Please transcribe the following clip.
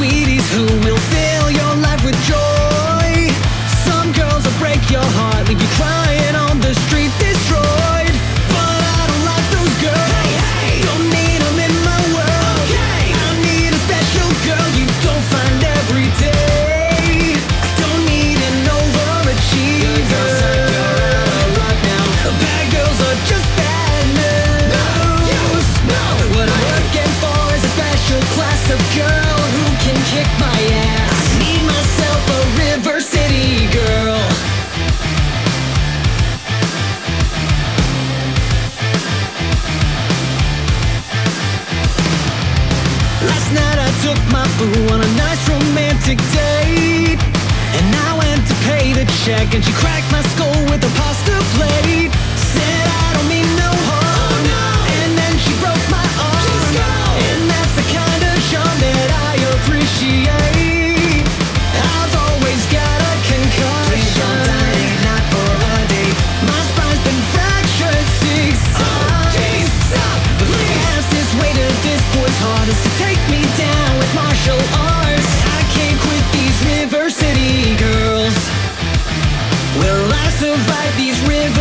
sweeties who will fit. Kick my ass. I need myself a River City girl. Last night I took my boo on a nice romantic date. And I went to pay the check and she cracked my skull with a pasta plate. Take me down with martial arts. I can't quit these River City girls. Will I survive these River